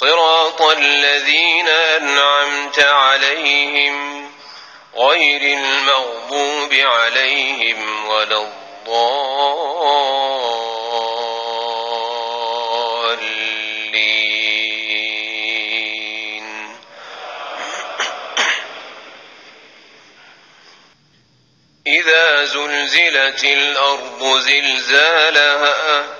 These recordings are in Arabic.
صراط الذين أنعمت عليهم غير المغضوب عليهم ولا الضالين. إذا زلزلت الأرض زلزالها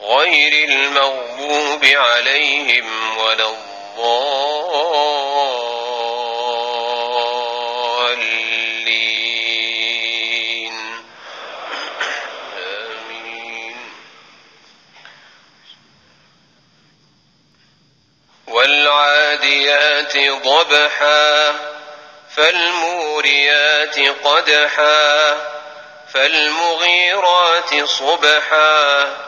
غير المغبوب عليهم ولا الضالين. آمين. والعاديات ضبحا فالموريات قدحا فالمغيرات صبحا.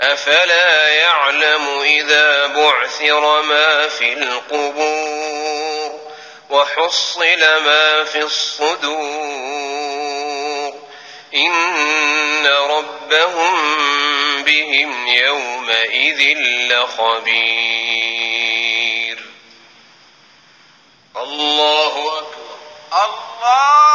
أفلا يعلم إذا بعثر ما في القبور وحصل ما في الصدور إن ربهم بهم يومئذ لخبير. الله أكبر. الله